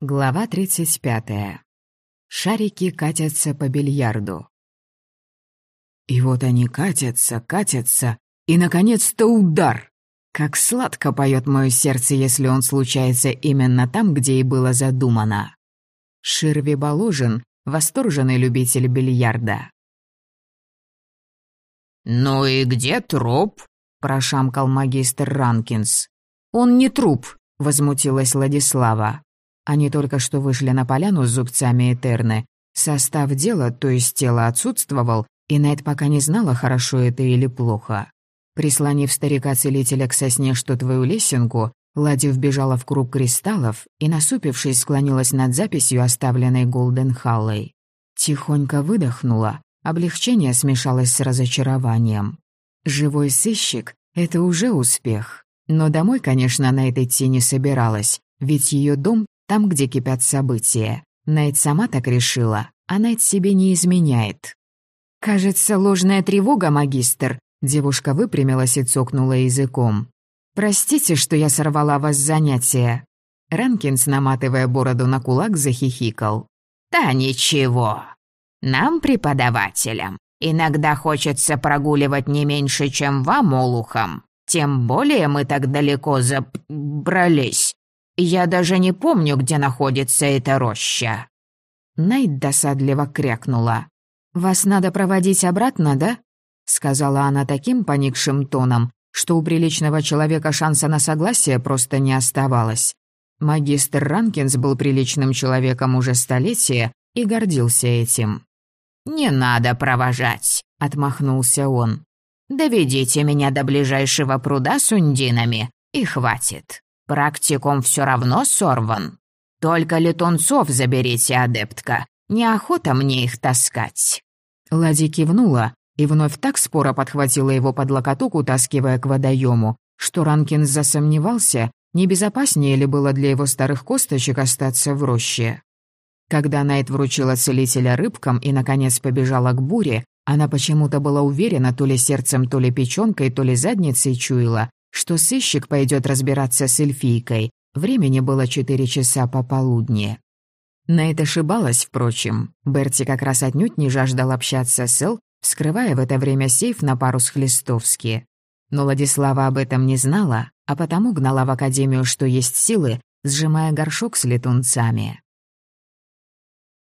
Глава 35. Шарики катятся по бильярду. И вот они катятся, катятся, и, наконец-то, удар! Как сладко поет мое сердце, если он случается именно там, где и было задумано. Ширви Боложин — восторженный любитель бильярда. «Ну и где труп?» — прошамкал магистр Ранкинс. «Он не труп», — возмутилась Владислава. Они только что вышли на поляну с зубцами Этерны. Состав дела, то есть тело, отсутствовал, и Найт пока не знала, хорошо это или плохо. Прислонив старика-целителя к сосне что твою лесенку, Лади вбежала в круг кристаллов и, насупившись, склонилась над записью, оставленной Голден Халлой. Тихонько выдохнула, облегчение смешалось с разочарованием. Живой сыщик — это уже успех. Но домой, конечно, Найт идти не собиралась, ведь ее дом там, где кипят события. Найт сама так решила, а Найт себе не изменяет. «Кажется, ложная тревога, магистр», — девушка выпрямилась и цокнула языком. «Простите, что я сорвала вас с занятия». Ранкинс, наматывая бороду на кулак, захихикал. «Да ничего. Нам, преподавателям, иногда хочется прогуливать не меньше, чем вам, олухам. Тем более мы так далеко забрались. Я даже не помню, где находится эта роща». Найт досадливо крякнула. «Вас надо проводить обратно, да?» Сказала она таким поникшим тоном, что у приличного человека шанса на согласие просто не оставалось. Магистр Ранкинс был приличным человеком уже столетия и гордился этим. «Не надо провожать», — отмахнулся он. «Доведите меня до ближайшего пруда с ундинами, и хватит». Практикум все равно сорван. Только летунцов заберите, адептка. Неохота мне их таскать». Лади кивнула и вновь так споро подхватила его под локоток, утаскивая к водоему, что Ранкин засомневался, не безопаснее ли было для его старых косточек остаться в роще. Когда Найт вручила целителя рыбкам и, наконец, побежала к буре, она почему-то была уверена то ли сердцем, то ли печенкой, то ли задницей чуяла, что сыщик пойдет разбираться с эльфийкой. Времени было четыре часа пополудни. На это ошибалась, впрочем. Берти как раз отнюдь не жаждал общаться с Эл, вскрывая в это время сейф на пару с Хлистовски. Но Владислава об этом не знала, а потому гнала в академию, что есть силы, сжимая горшок с летунцами.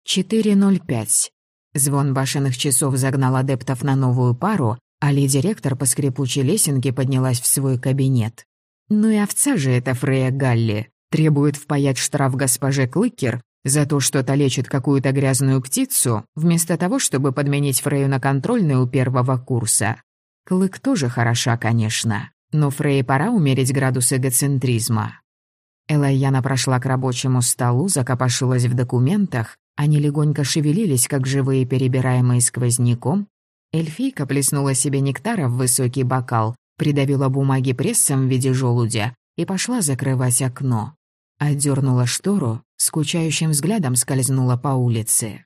4.05. Звон башенных часов загнал адептов на новую пару, Али-директор по скрипучей лесенке поднялась в свой кабинет. Ну и овца же эта Фрея Галли. Требует впаять штраф госпоже Клыкер за то, что та лечит какую-то грязную птицу, вместо того, чтобы подменить Фрею на контрольный у первого курса. Клык тоже хороша, конечно, но Фрей пора умерить градус эгоцентризма. Элайяна прошла к рабочему столу, закопошилась в документах, они легонько шевелились, как живые, перебираемые сквозняком, Эльфийка плеснула себе нектара в высокий бокал, придавила бумаги прессом в виде желудя и пошла закрывать окно. Отдернула штору, скучающим взглядом скользнула по улице.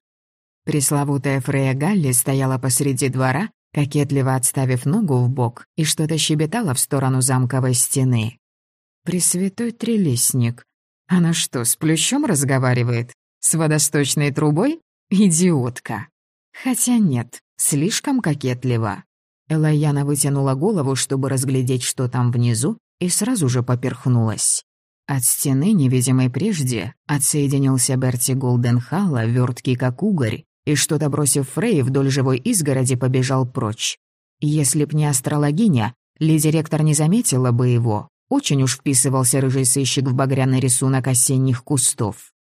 Пресловутая Фрея Галли стояла посреди двора, кокетливо отставив ногу в бок и что-то щебетала в сторону замковой стены. «Пресвятой трелесник. Она что, с плющом разговаривает? С водосточной трубой? Идиотка!» Хотя нет, слишком кокетливо. Элайяна вытянула голову, чтобы разглядеть, что там внизу, и сразу же поперхнулась. От стены, невидимой прежде, отсоединился Берти Голденхалла, верткий как угорь, и что-то бросив Фрей вдоль живой изгороди побежал прочь. Если б не астрологиня, ли-директор не заметила бы его. Очень уж вписывался рыжий сыщик в багряный рисунок осенних кустов.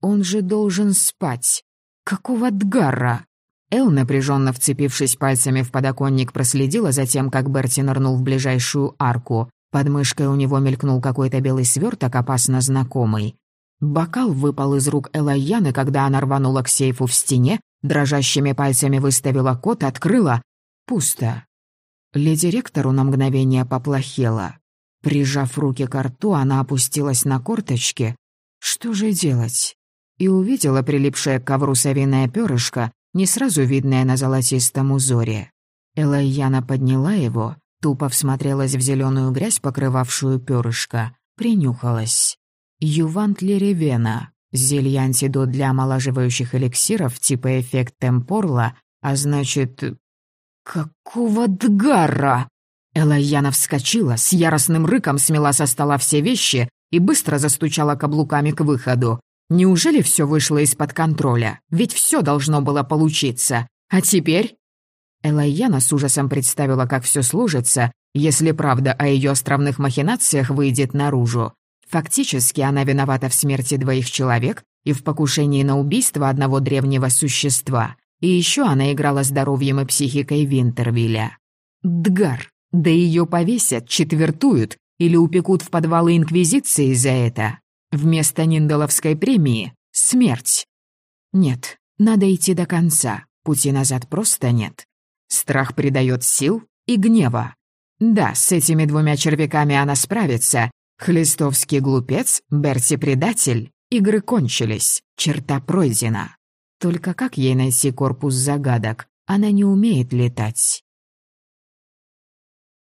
Он же должен спать. Какого дгара? Эл, напряженно вцепившись пальцами в подоконник, проследила за тем, как Берти нырнул в ближайшую арку. Под мышкой у него мелькнул какой-то белый сверток, опасно знакомый. Бокал выпал из рук Элайяны, когда она рванула к сейфу в стене, дрожащими пальцами выставила код, открыла. Пусто. Леди ректору на мгновение поплохело. Прижав руки к рту, она опустилась на корточки. Что же делать? И увидела прилипшее к ковру совиное перышко, не сразу видное на золотистом узоре. Элайяна подняла его, тупо всмотрелась в зеленую грязь, покрывавшую перышко, принюхалась. Ювант Леревена, Зелье антидот для омолаживающих эликсиров типа эффект темпорла, а значит... Какого дгара? Элайяна вскочила, с яростным рыком смела со стола все вещи и быстро застучала каблуками к выходу. Неужели все вышло из-под контроля? Ведь все должно было получиться. А теперь... Элайяна с ужасом представила, как все сложится, если правда о ее островных махинациях выйдет наружу. Фактически она виновата в смерти двоих человек и в покушении на убийство одного древнего существа. И еще она играла здоровьем и психикой Винтервилля. Дгар, да ее повесят, четвертуют или упекут в подвалы Инквизиции за это. Вместо Ниндаловской премии — смерть. Нет, надо идти до конца, пути назад просто нет. Страх придает сил и гнева. Да, с этими двумя червяками она справится. Хлистовский глупец, Берти предатель. Игры кончились, черта пройдена. Только как ей найти корпус загадок? Она не умеет летать.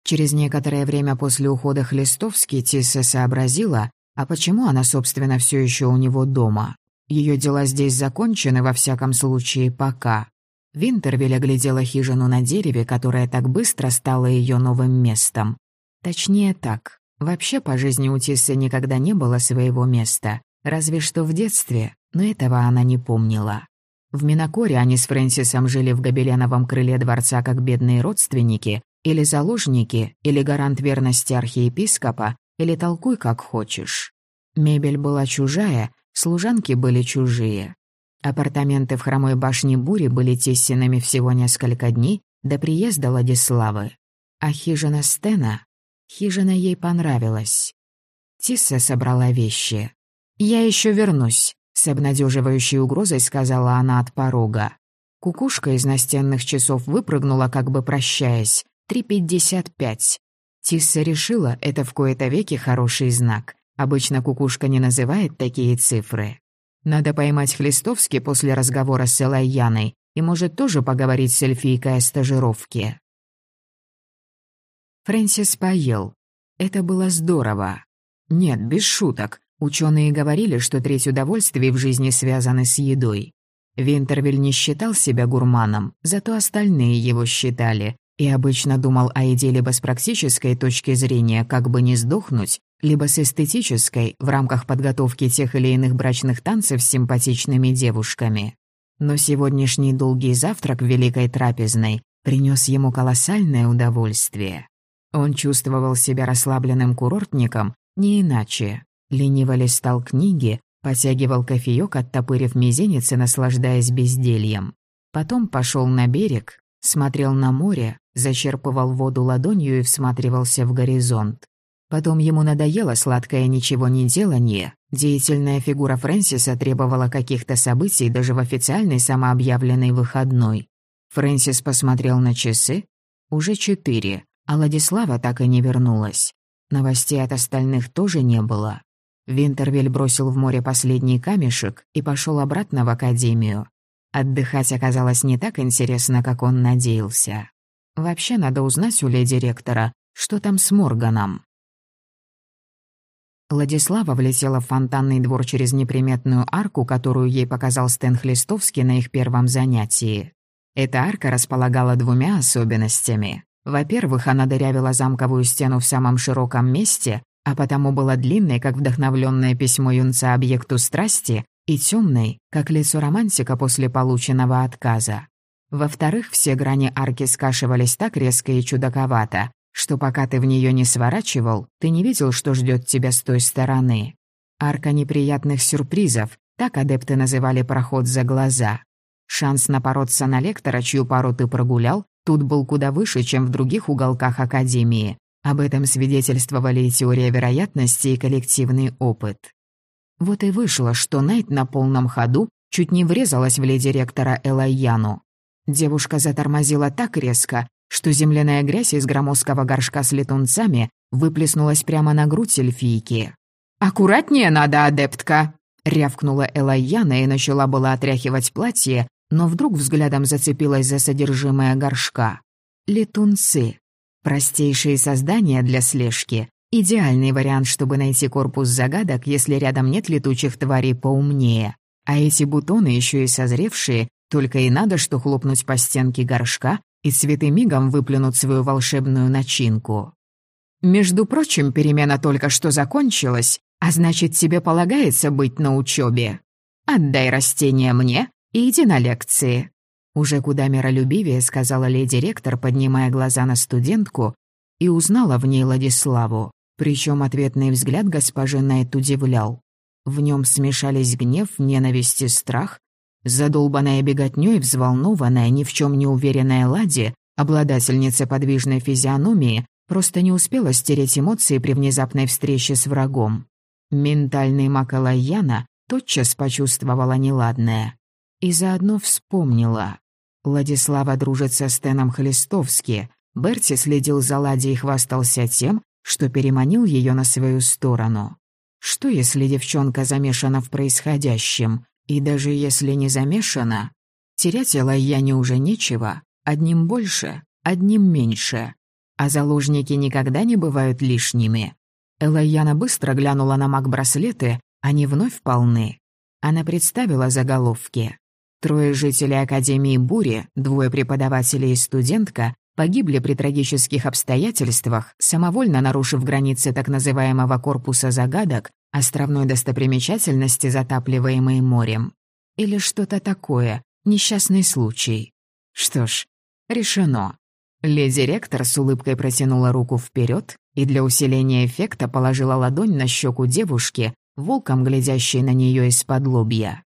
Через некоторое время после ухода Хлистовский Тисса сообразила, а почему она, собственно, все еще у него дома. Ее дела здесь закончены, во всяком случае, пока. Винтервиль оглядела хижину на дереве, которая так быстро стала ее новым местом. Точнее так. Вообще по жизни у Тиссы никогда не было своего места. Разве что в детстве, но этого она не помнила. В Минокоре они с Фрэнсисом жили в гобеленовом крыле дворца как бедные родственники, или заложники, или гарант верности архиепископа, или толкуй как хочешь. Мебель была чужая, служанки были чужие. Апартаменты в хромой башне Бури были тесненными всего несколько дней до приезда Ладиславы. А хижина Стена? Хижина ей понравилась. Тисса собрала вещи. «Я еще вернусь», — с обнадеживающей угрозой сказала она от порога. Кукушка из настенных часов выпрыгнула, как бы прощаясь. Три пятьдесят пять. Тисса решила, это в кои-то веки хороший знак. Обычно кукушка не называет такие цифры. Надо поймать Хлистовски после разговора с Элайяной и, может, тоже поговорить с эльфийкой о стажировке. Фрэнсис поел. Это было здорово. Нет, без шуток. Ученые говорили, что треть удовольствий в жизни связаны с едой. Винтервиль не считал себя гурманом, зато остальные его считали, и обычно думал о еде либо с практической точки зрения, как бы не сдохнуть, либо с эстетической, в рамках подготовки тех или иных брачных танцев с симпатичными девушками. Но сегодняшний долгий завтрак в Великой Трапезной принес ему колоссальное удовольствие. Он чувствовал себя расслабленным курортником, не иначе. Лениво листал книги, потягивал кофеёк, оттопырив мизинец и наслаждаясь бездельем. Потом пошел на берег, смотрел на море, зачерпывал воду ладонью и всматривался в горизонт. Потом ему надоело сладкое ничего не делание. Деятельная фигура Фрэнсиса требовала каких-то событий даже в официальный самообъявленный выходной. Фрэнсис посмотрел на часы. Уже четыре, а Ладислава так и не вернулась. Новостей от остальных тоже не было. Винтервель бросил в море последний камешек и пошел обратно в академию. Отдыхать оказалось не так интересно, как он надеялся. Вообще надо узнать у леди ректора, что там с Морганом. Владислава влетела в фонтанный двор через неприметную арку, которую ей показал Стэн Хлистовский на их первом занятии. Эта арка располагала двумя особенностями. Во-первых, она дырявила замковую стену в самом широком месте, а потому была длинной, как вдохновленное письмо юнца объекту страсти, и темной, как лицо романтика после полученного отказа. Во-вторых, все грани арки скашивались так резко и чудаковато, что пока ты в нее не сворачивал, ты не видел, что ждет тебя с той стороны. Арка неприятных сюрпризов, так адепты называли проход за глаза. Шанс напороться на лектора, чью пару ты прогулял, тут был куда выше, чем в других уголках Академии. Об этом свидетельствовали и теория вероятности, и коллективный опыт. Вот и вышло, что Найт на полном ходу чуть не врезалась в леди ректора Элайяну. Девушка затормозила так резко, что земляная грязь из громоздкого горшка с летунцами выплеснулась прямо на грудь эльфийки. «Аккуратнее надо, адептка!» — рявкнула Элайяна и начала было отряхивать платье, но вдруг взглядом зацепилась за содержимое горшка. Летунцы. Простейшие создания для слежки. Идеальный вариант, чтобы найти корпус загадок, если рядом нет летучих тварей поумнее. А эти бутоны еще и созревшие, только и надо, что хлопнуть по стенке горшка, и цветы мигом выплюнут свою волшебную начинку. Между прочим, перемена только что закончилась, а значит, тебе полагается быть на учебе. Отдай растение мне и иди на лекции. Уже куда миролюбивее сказала леди-ректор, поднимая глаза на студентку, и узнала в ней Ладиславу. Причем ответный взгляд госпожи Найт удивлял. В нем смешались гнев, ненависть и страх. Задолбанная беготнёй, взволнованная, ни в чем не уверенная Лади, обладательница подвижной физиономии, просто не успела стереть эмоции при внезапной встрече с врагом. Ментальный маг Алайяна тотчас почувствовала неладное. И заодно вспомнила. Владислава дружит со Стеном Хлистовски. Берти следил за Ладей и хвастался тем, что переманил ее на свою сторону. Что если девчонка замешана в происходящем? И даже если не замешана, терять Элайяне уже нечего, одним больше, одним меньше. А заложники никогда не бывают лишними. Элайяна быстро глянула на маг-браслеты, они вновь полны. Она представила заголовки. Трое жителей Академии Бури, двое преподавателей и студентка погибли при трагических обстоятельствах, самовольно нарушив границы так называемого корпуса загадок, островной достопримечательности, затапливаемой морем. Или что-то такое, несчастный случай. Что ж, решено. Леди-ректор с улыбкой протянула руку вперед и для усиления эффекта положила ладонь на щеку девушки, волком глядящей на нее из-под лобья.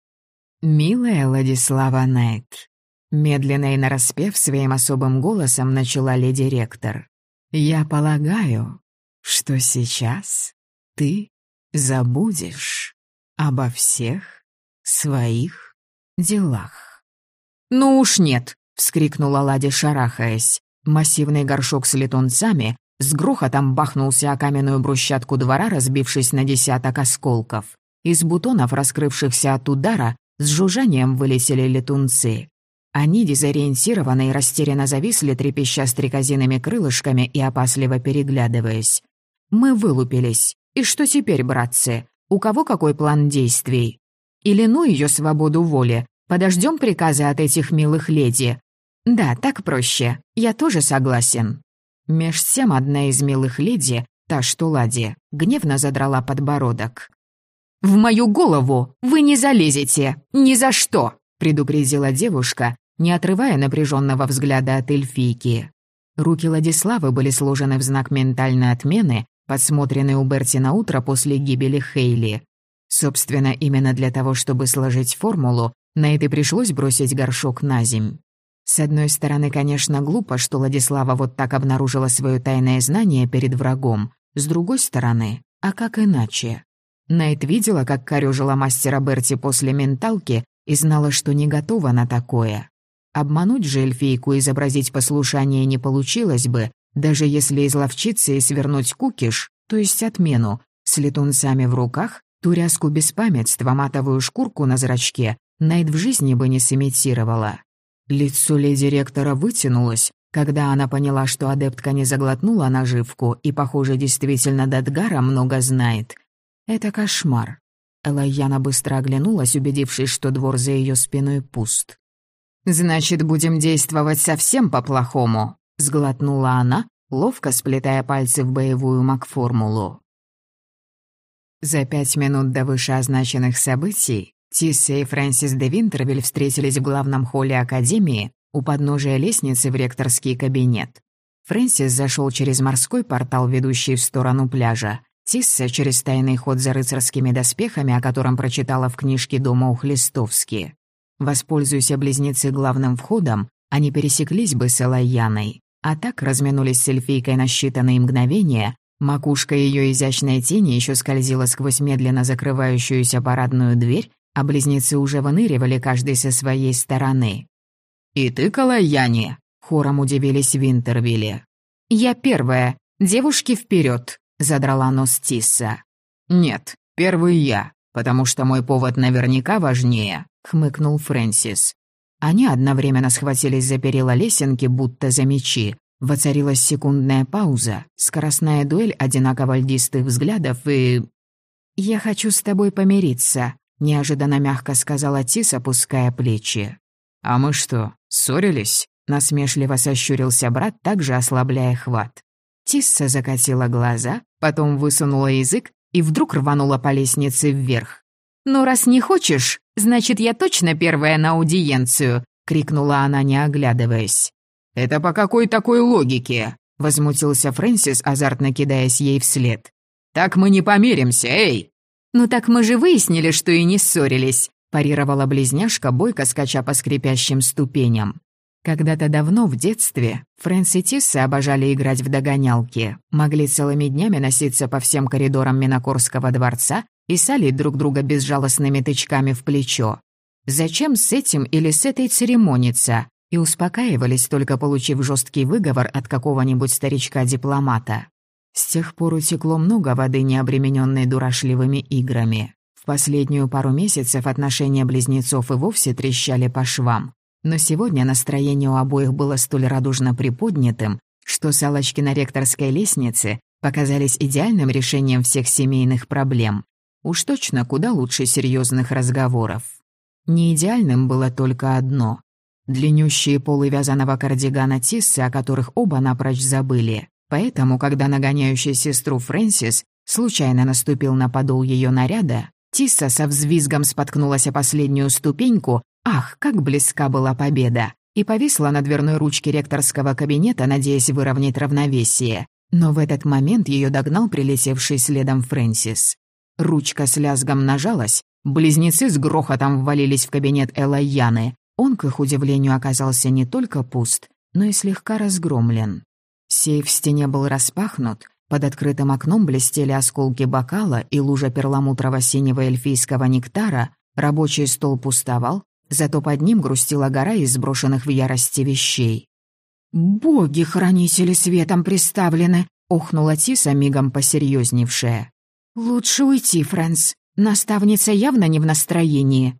«Милая Владислава Найт, Медленно и нараспев своим особым голосом начала леди-ректор. «Я полагаю, что сейчас ты забудешь обо всех своих делах». «Ну уж нет!» — вскрикнула Лади, шарахаясь. Массивный горшок с летунцами с грохотом бахнулся о каменную брусчатку двора, разбившись на десяток осколков. Из бутонов, раскрывшихся от удара, с жужжанием вылетели летунцы. Они, дезориентированно и растерянно зависли, трепеща стрекозиными крылышками и опасливо переглядываясь. Мы вылупились. И что теперь, братцы? У кого какой план действий? Или ну ее свободу воли? Подождем приказа от этих милых леди? Да, так проще. Я тоже согласен. Меж тем одна из милых леди, та что лади, гневно задрала подбородок. «В мою голову вы не залезете! Ни за что!» предупредила девушка, не отрывая напряженного взгляда от эльфийки. Руки Ладиславы были сложены в знак ментальной отмены, подсмотренной у Берти на утро после гибели Хейли. Собственно, именно для того, чтобы сложить формулу, на это пришлось бросить горшок на земь. С одной стороны, конечно, глупо, что Владислава вот так обнаружила свое тайное знание перед врагом. С другой стороны, а как иначе? Найт видела, как корёжила мастера Берти после менталки и знала, что не готова на такое. Обмануть же эльфийку и изобразить послушание не получилось бы, даже если изловчиться и свернуть кукиш, то есть отмену, с летунцами в руках, туряску беспамятства, матовую шкурку на зрачке, Найд в жизни бы не сымитировала. Лицо леди-ректора вытянулось, когда она поняла, что адептка не заглотнула наживку и, похоже, действительно Дадгара много знает. Это кошмар. Элайяна быстро оглянулась, убедившись, что двор за ее спиной пуст. «Значит, будем действовать совсем по-плохому», — сглотнула она, ловко сплетая пальцы в боевую маг-формулу. За пять минут до вышеозначенных событий Тисса и Фрэнсис де Винтервиль встретились в главном холле Академии у подножия лестницы в ректорский кабинет. Фрэнсис зашел через морской портал, ведущий в сторону пляжа. Тисса через тайный ход за рыцарскими доспехами, о котором прочитала в книжке дома у Хлистовски. Воспользуйся близнецы главным входом, они пересеклись бы с Элайяной, а так разминулись с эльфийкой на считанные мгновения, макушка ее изящной тени еще скользила сквозь медленно закрывающуюся парадную дверь, а близнецы уже выныривали каждый со своей стороны. «И ты, Калаяне?» — хором удивились Винтервилле. «Я первая. Девушки вперед, задрала нос Тисса. «Нет, первый я, потому что мой повод наверняка важнее», хмыкнул Фрэнсис. Они одновременно схватились за перила лесенки, будто за мечи. Воцарилась секундная пауза, скоростная дуэль одинаково льдистых взглядов и... «Я хочу с тобой помириться», — неожиданно мягко сказала Тис, опуская плечи. «А мы что, ссорились?» — насмешливо сощурился брат, также ослабляя хват. Тисса закатила глаза, потом высунула язык и вдруг рванула по лестнице вверх. «Ну, раз не хочешь, значит, я точно первая на аудиенцию!» — крикнула она, не оглядываясь. «Это по какой такой логике?» — возмутился Фрэнсис, азартно кидаясь ей вслед. «Так мы не помиримся, эй!» «Ну так мы же выяснили, что и не ссорились», — парировала близняшка, бойко скача по скрипящим ступеням. Когда-то давно, в детстве, Фрэнс и Тисса обожали играть в догонялки, могли целыми днями носиться по всем коридорам Минокорского дворца и салить друг друга безжалостными тычками в плечо. Зачем с этим или с этой церемониться? И успокаивались, только получив жесткий выговор от какого-нибудь старичка-дипломата. С тех пор утекло много воды, не обремененной дурашливыми играми. В последнюю пару месяцев отношения близнецов и вовсе трещали по швам. Но сегодня настроение у обоих было столь радужно приподнятым, что салочки на ректорской лестнице показались идеальным решением всех семейных проблем. Уж точно куда лучше серьезных разговоров. Не идеальным было только одно. Длиннющие полы вязаного кардигана Тиссы, о которых оба напрочь забыли. Поэтому, когда нагоняющий сестру Фрэнсис случайно наступил на подол ее наряда, Тисса со взвизгом споткнулась о последнюю ступеньку Ах, как близка была победа! И повисла на дверной ручке ректорского кабинета, надеясь выровнять равновесие. Но в этот момент ее догнал прилетевший следом Фрэнсис. Ручка с лязгом нажалась, близнецы с грохотом ввалились в кабинет Элла Яны. Он, к их удивлению, оказался не только пуст, но и слегка разгромлен. Сейф в стене был распахнут, под открытым окном блестели осколки бокала и лужа перламутрово-синего эльфийского нектара, рабочий стол пустовал, Зато под ним грустила гора из сброшенных в ярости вещей. «Боги, хранители светом приставлены!» — охнула Тиса, мигом посерьезневшая. «Лучше уйти, Фрэнс. Наставница явно не в настроении».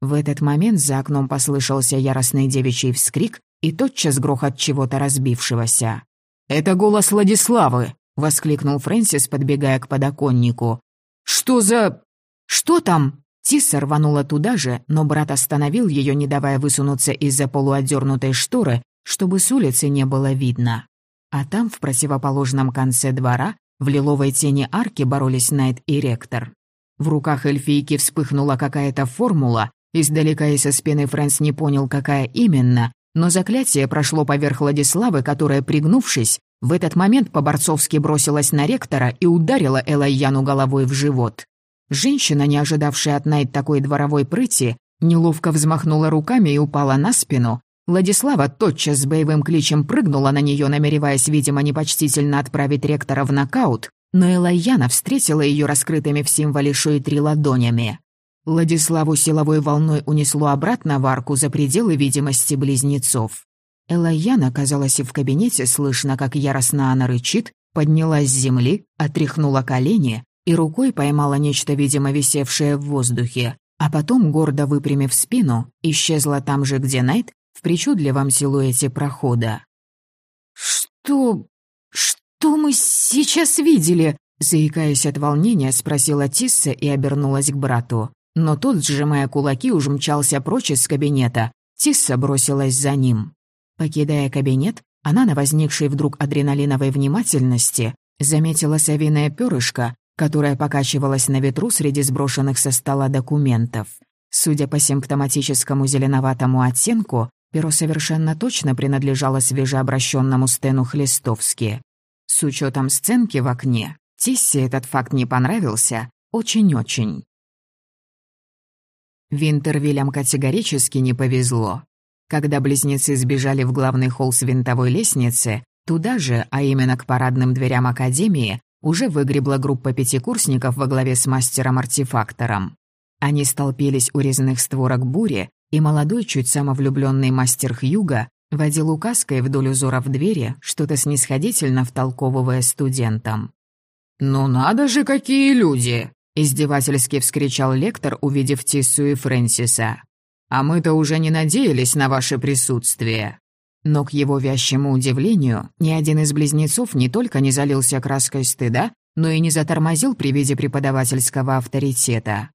В этот момент за окном послышался яростный девичий вскрик и тотчас грохот чего-то разбившегося. «Это голос Владиславы!» — воскликнул Фрэнсис, подбегая к подоконнику. «Что за...» «Что там?» Тисса рванула туда же, но брат остановил ее, не давая высунуться из-за полуотдернутой шторы, чтобы с улицы не было видно. А там, в противоположном конце двора, в лиловой тени арки боролись Найт и Ректор. В руках эльфийки вспыхнула какая-то формула, издалека и со спины Фрэнс не понял, какая именно, но заклятие прошло поверх Владиславы, которая, пригнувшись, в этот момент по-борцовски бросилась на Ректора и ударила Элайяну головой в живот. Женщина, не ожидавшая от Найт такой дворовой прыти, неловко взмахнула руками и упала на спину. Владислава тотчас с боевым кличем прыгнула на нее, намереваясь, видимо, непочтительно отправить ректора в нокаут, но Элайяна встретила ее раскрытыми в символе три ладонями. Владиславу силовой волной унесло обратно в арку за пределы видимости близнецов. Элайяна оказалась и в кабинете, слышно, как яростно она рычит, поднялась с земли, отряхнула колени, и рукой поймала нечто, видимо, висевшее в воздухе, а потом, гордо выпрямив спину, исчезла там же, где Найт, в причудливом силуэте прохода. «Что... что мы сейчас видели?» Заикаясь от волнения, спросила Тисса и обернулась к брату. Но тот, сжимая кулаки, уж мчался прочь из кабинета. Тисса бросилась за ним. Покидая кабинет, она на возникшей вдруг адреналиновой внимательности заметила совиное перышко, которая покачивалась на ветру среди сброшенных со стола документов. Судя по симптоматическому зеленоватому оттенку, перо совершенно точно принадлежало свежеобращенному Стэну Хлестовски. С учетом сценки в окне, Тиссе этот факт не понравился очень-очень. Винтервиллям категорически не повезло. Когда близнецы сбежали в главный холл с винтовой лестницы, туда же, а именно к парадным дверям Академии, уже выгребла группа пятикурсников во главе с мастером-артефактором. Они столпились у резных створок бури, и молодой, чуть самовлюбленный мастер Хьюга водил указкой вдоль узора в двери, что-то снисходительно втолковывая студентам. «Ну надо же, какие люди!» — издевательски вскричал лектор, увидев Тиссу и Фрэнсиса. «А мы-то уже не надеялись на ваше присутствие». Но к его вящему удивлению, ни один из близнецов не только не залился краской стыда, но и не затормозил при виде преподавательского авторитета.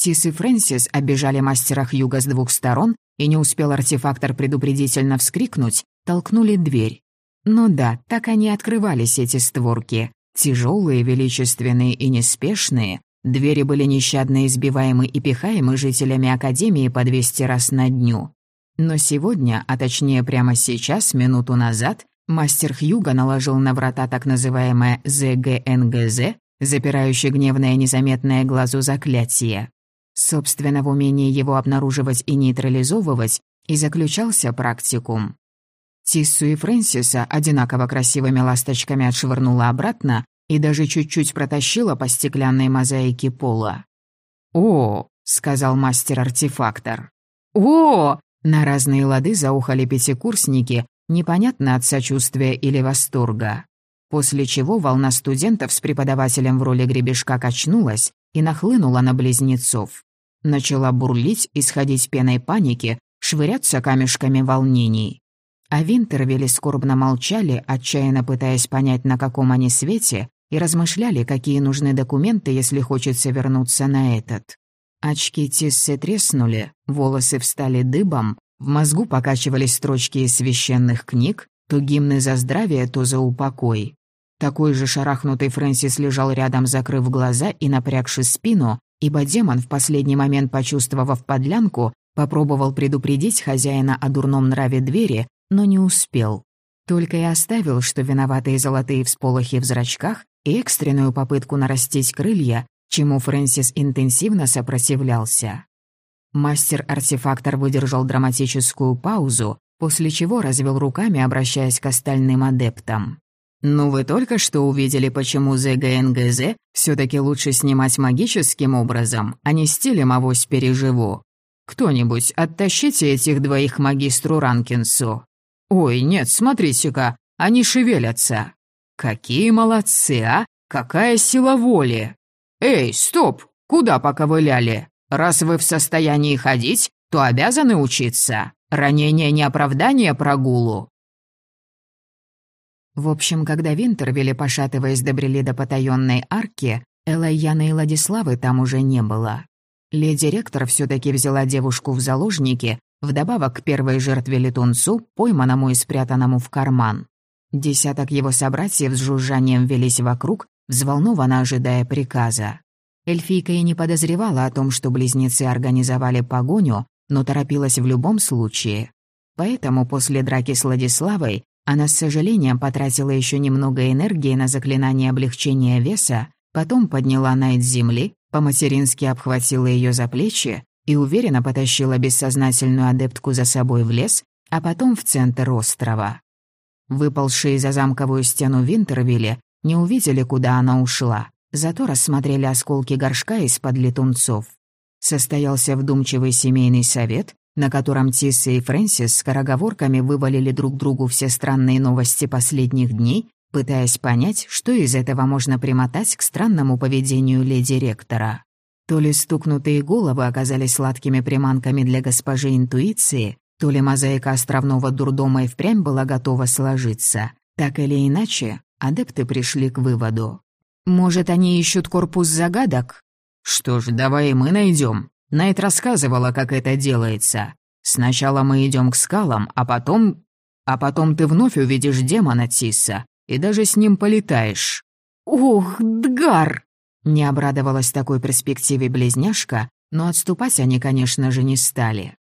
Тис и Фрэнсис обижали мастера Хьюга с двух сторон, и не успел артефактор предупредительно вскрикнуть, толкнули дверь. Ну да, так они открывались, эти створки. Тяжелые, величественные и неспешные. Двери были нещадно избиваемы и пихаемы жителями Академии по 200 раз на дню. Но сегодня, а точнее прямо сейчас, минуту назад, мастер Хьюга наложил на врата так называемое ЗГНГЗ, запирающее гневное незаметное глазу заклятие. Собственно, в умении его обнаруживать и нейтрализовывать и заключался практикум. Тиссу и Фрэнсиса одинаково красивыми ласточками отшвырнула обратно и даже чуть-чуть протащила по стеклянной мозаике пола. «О!» — сказал мастер-артефактор. «О!» — на разные лады заухали пятикурсники, непонятно от сочувствия или восторга. После чего волна студентов с преподавателем в роли гребешка качнулась и нахлынула на близнецов. Начала бурлить, исходить пеной паники, швыряться камешками волнений. А Винтервилли скорбно молчали, отчаянно пытаясь понять, на каком они свете, и размышляли, какие нужны документы, если хочется вернуться на этот. Очки Тиссы треснули, волосы встали дыбом, в мозгу покачивались строчки из священных книг, то гимны за здравие, то за упокой. Такой же шарахнутый Фрэнсис лежал рядом, закрыв глаза и напрягши спину, ибо демон, в последний момент почувствовав подлянку, попробовал предупредить хозяина о дурном нраве двери, но не успел. Только и оставил, что виноватые золотые всполохи в зрачках и экстренную попытку нарастить крылья, чему Фрэнсис интенсивно сопротивлялся. Мастер-артефактор выдержал драматическую паузу, после чего развел руками, обращаясь к остальным адептам. «Ну вы только что увидели, почему ЗГНГЗ все таки лучше снимать магическим образом, а не стилем «авось переживу». Кто-нибудь, оттащите этих двоих магистру Ранкинсу. «Ой, нет, смотрите-ка, они шевелятся». «Какие молодцы, а! Какая сила воли!» «Эй, стоп! Куда поковыляли? Раз вы в состоянии ходить, то обязаны учиться. Ранение не оправдание прогулу». В общем, когда Винтервилли, пошатываясь, добрели до потаённой арки, Элайяны и Владиславы там уже не было. Леди-ректор все таки взяла девушку в заложники, Вдобавок к первой жертве летунцу, пойманному и спрятанному в карман. Десяток его собратьев с жужжанием велись вокруг, взволнованно ожидая приказа. Эльфийка и не подозревала о том, что близнецы организовали погоню, но торопилась в любом случае. Поэтому после драки с Владиславой она с сожалением потратила еще немного энергии на заклинание облегчения веса, потом подняла Найт с земли, по-матерински обхватила ее за плечи и уверенно потащила бессознательную адептку за собой в лес, а потом в центр острова. Выползшие за замковую стену Винтервилля не увидели, куда она ушла, зато рассмотрели осколки горшка из-под летунцов. Состоялся вдумчивый семейный совет, на котором Тисса и Фрэнсис скороговорками вывалили друг другу все странные новости последних дней, пытаясь понять, что из этого можно примотать к странному поведению леди-ректора. То ли стукнутые головы оказались сладкими приманками для госпожи интуиции, то ли мозаика островного дурдома и впрямь была готова сложиться. Так или иначе, адепты пришли к выводу. «Может, они ищут корпус загадок?» «Что ж, давай и мы найдем. Найт рассказывала, как это делается. Сначала мы идем к скалам, а потом... А потом ты вновь увидишь демона Тисса, и даже с ним полетаешь». «Ух, Дгар!» Не обрадовалась такой перспективе близняшка, но отступать они, конечно же, не стали.